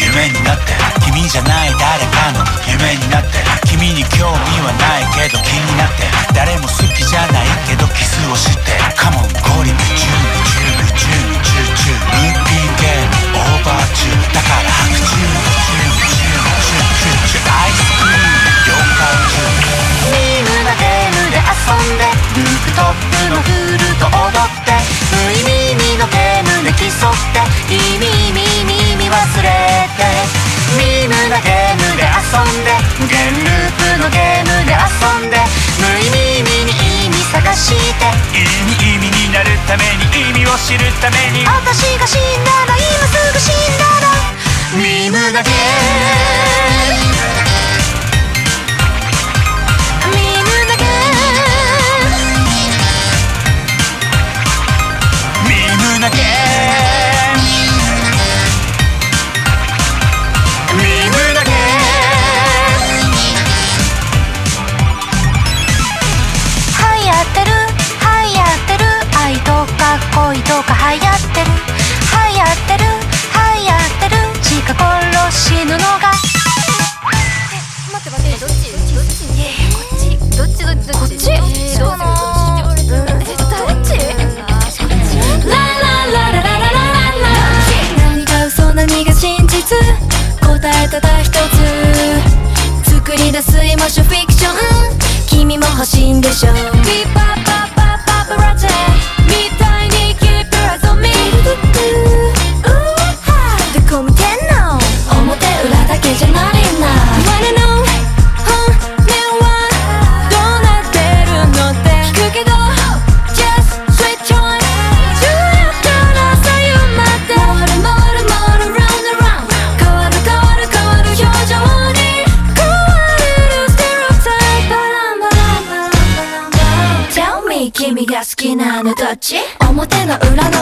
夢になって君じゃない誰かの夢になって君に興味はないけど気になって誰も好きじゃないけどキスをしてカモンゴー知るために。私が死んだら今すぐ死んだらミムだけ。恋とか流行ってる。流行ってる。流行ってる。近頃死ぬのが。え待って待ってどっち？どっち？どっち？どっち？どっち？どっち？こっち？どっち？どっち？どっち？何が嘘何が真実答えただ一つ作り出すエモーションフィクション君も欲しいんでしょの裏の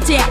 な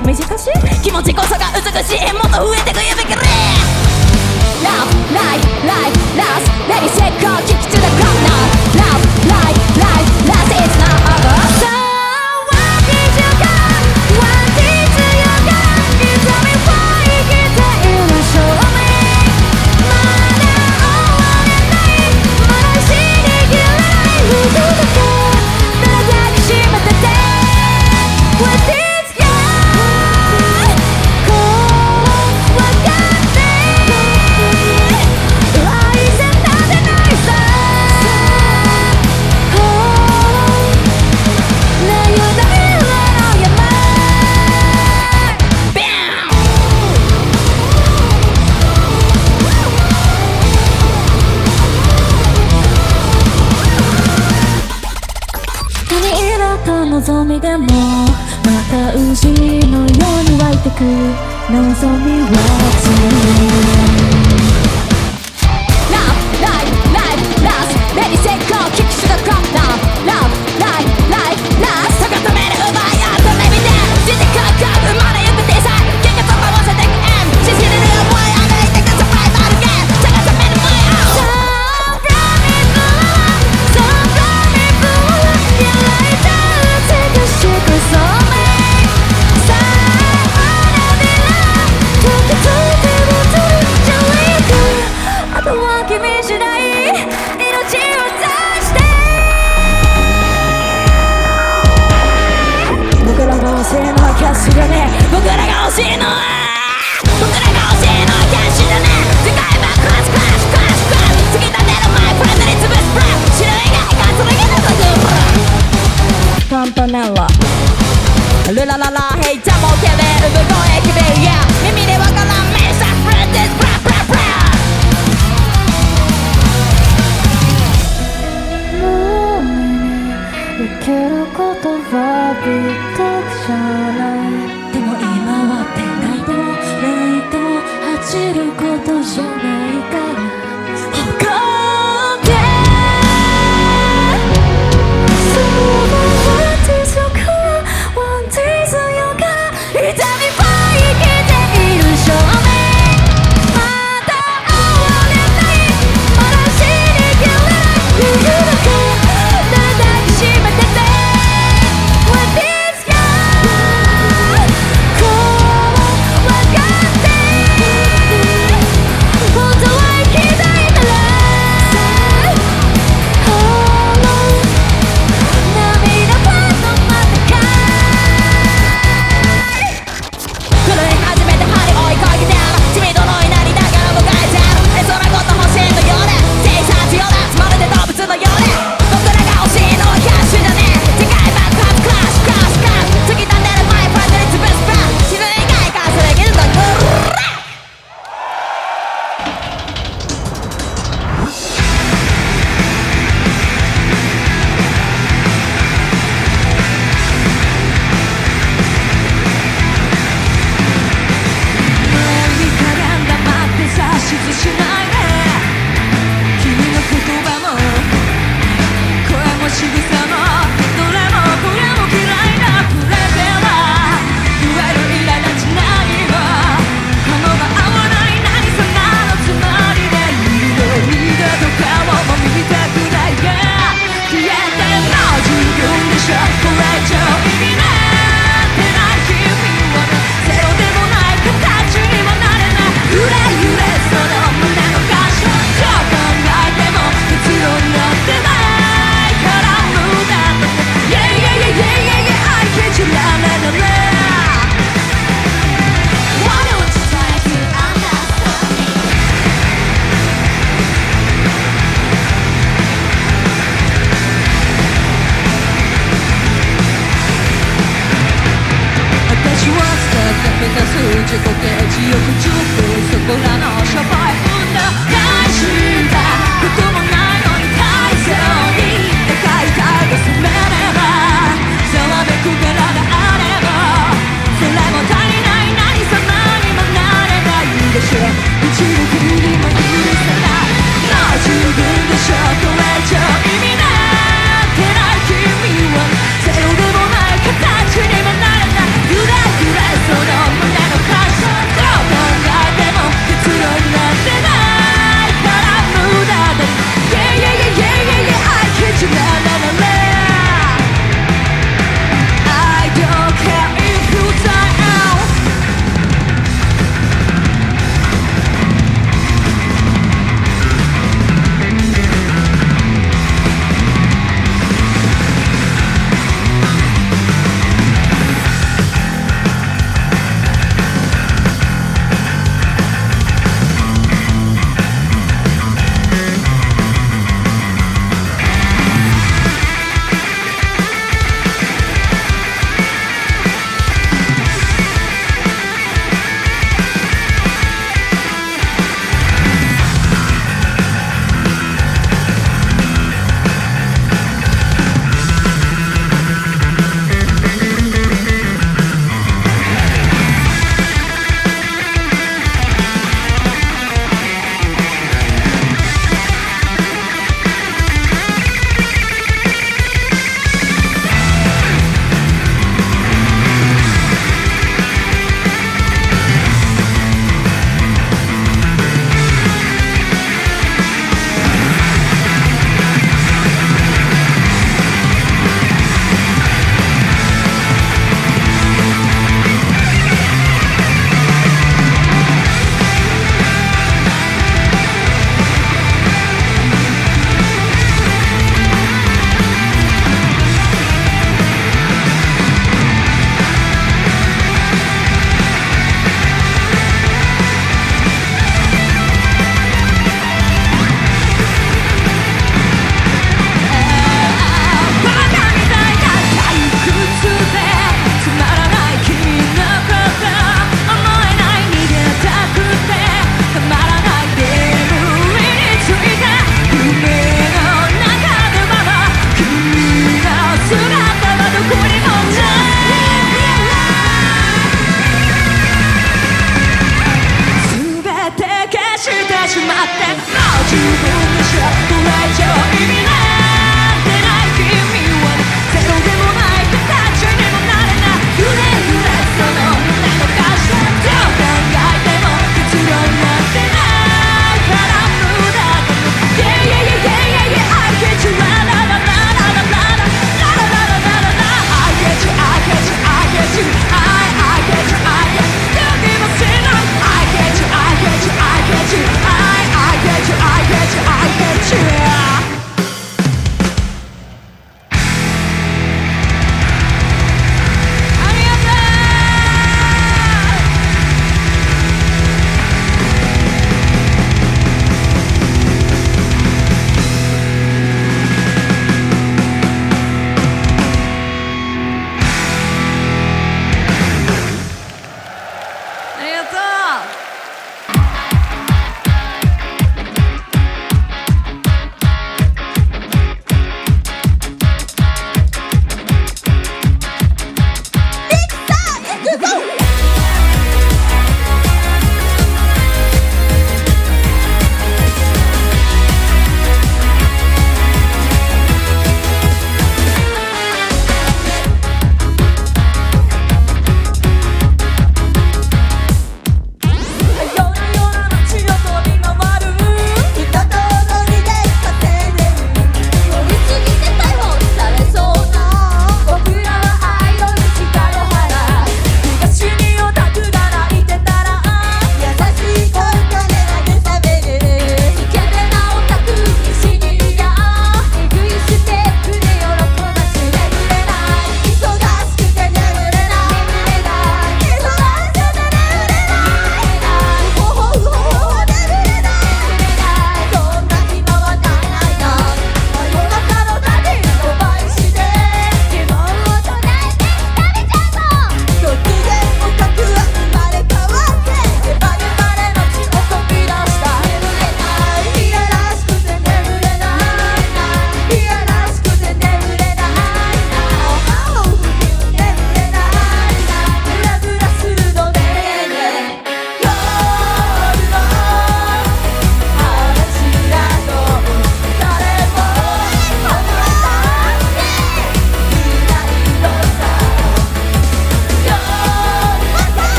しいのは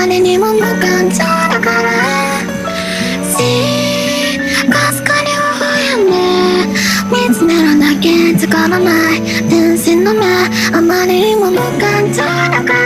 誰にも無感情だから。かすかに微笑んで見つめるだけ力ない。天真の目あまりにも無感情だから。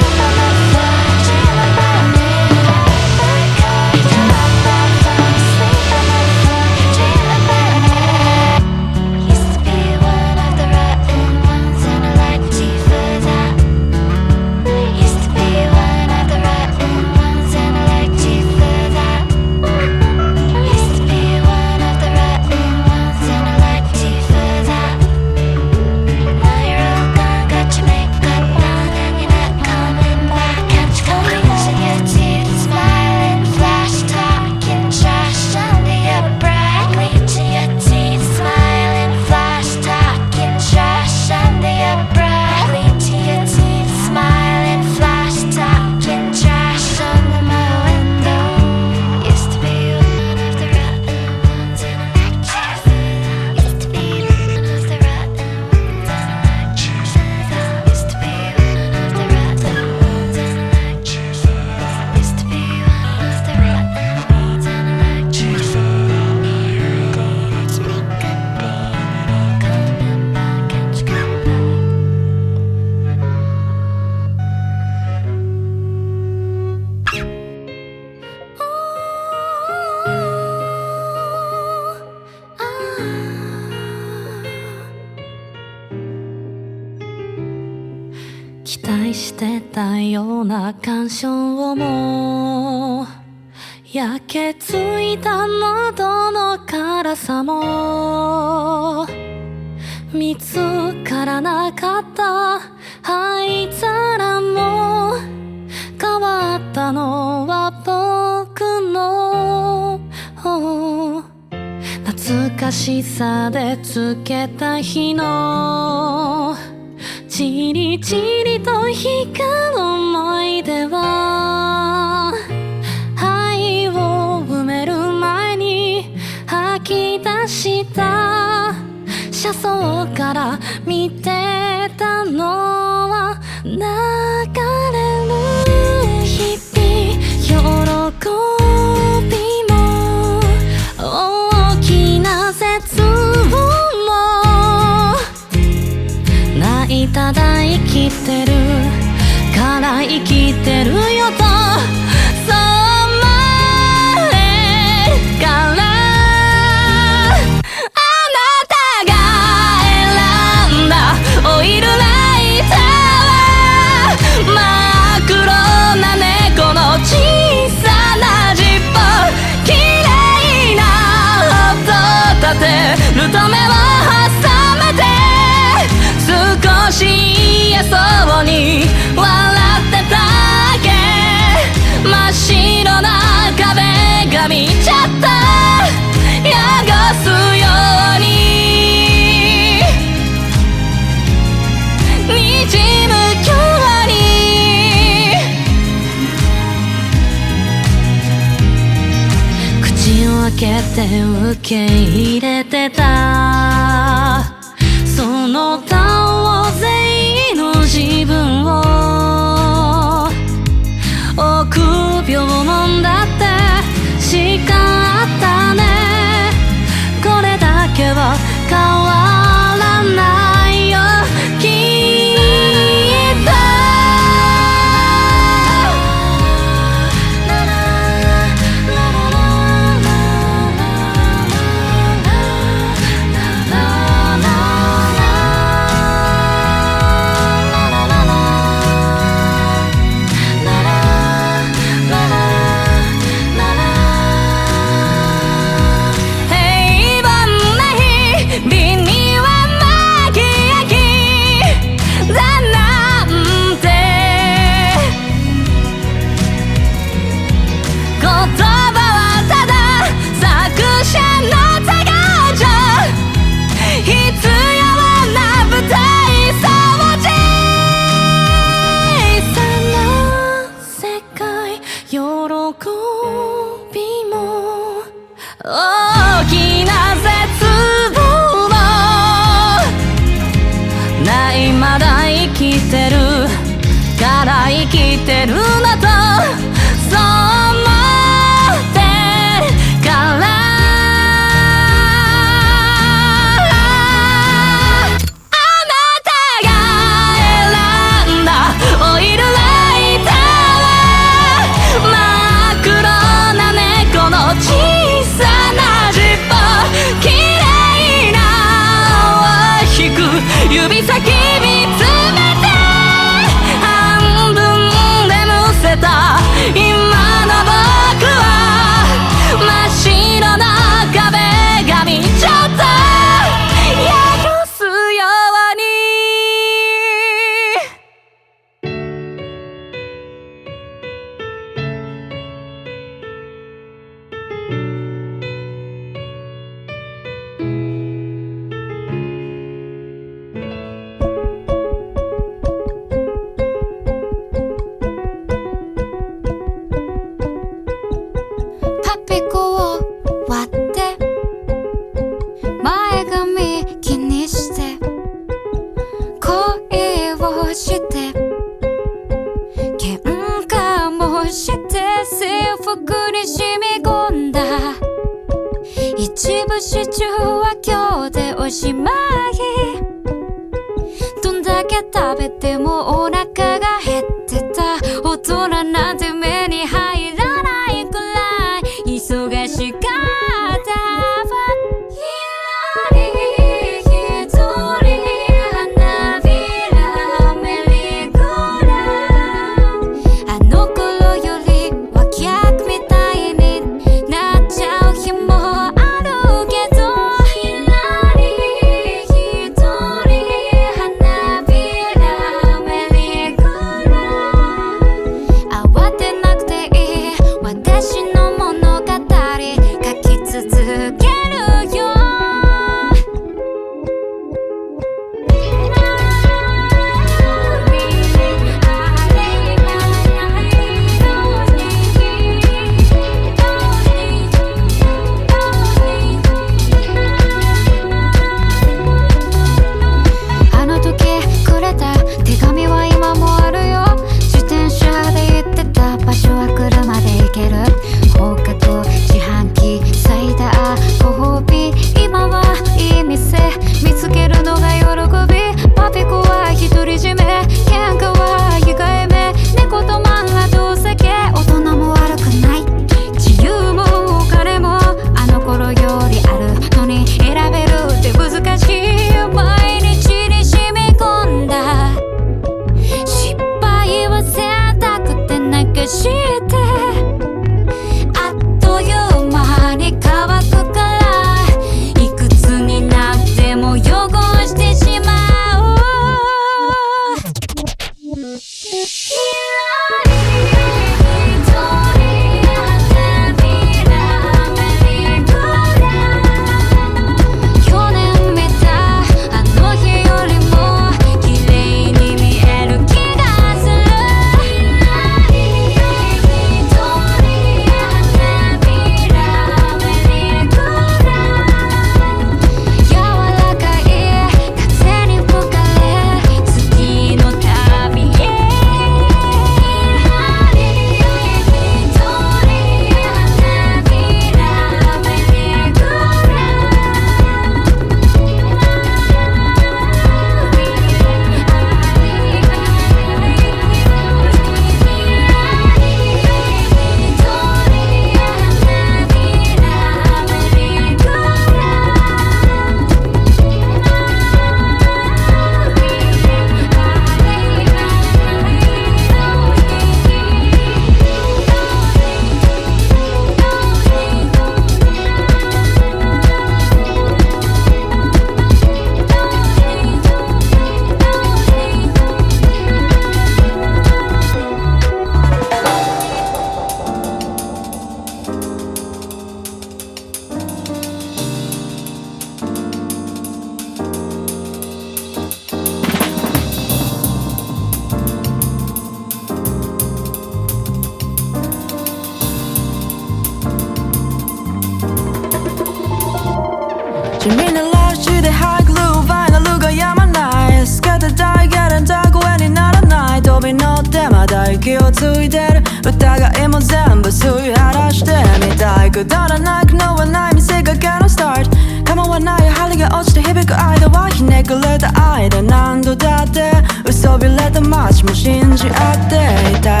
bile de aydan 度だって嘘びれで待ちも信じ合っていたい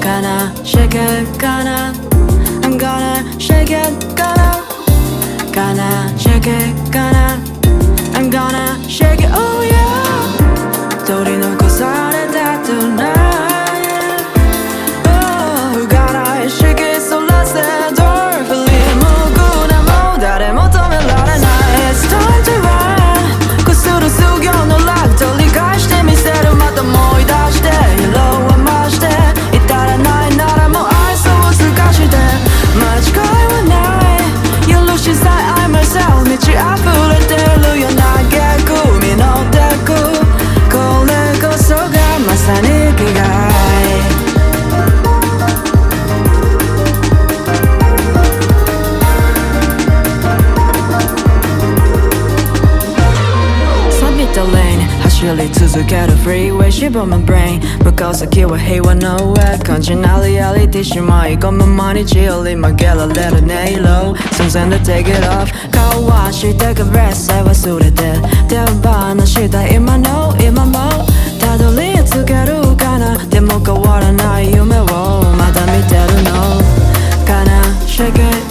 かな Shake it かな I'm gonna shake it かなかな Shake it かな I'm gonna shake it、oh choose a carefree way ship on my brain. Because i kill what he want no way conjunally ali dish my got my money chill in my girl a little nalo since then to take it off. Call wash she take a rest i was so dead. Tell by no shit i in my no in my mouth tadoli to get up kana demo ka i don't know shake it.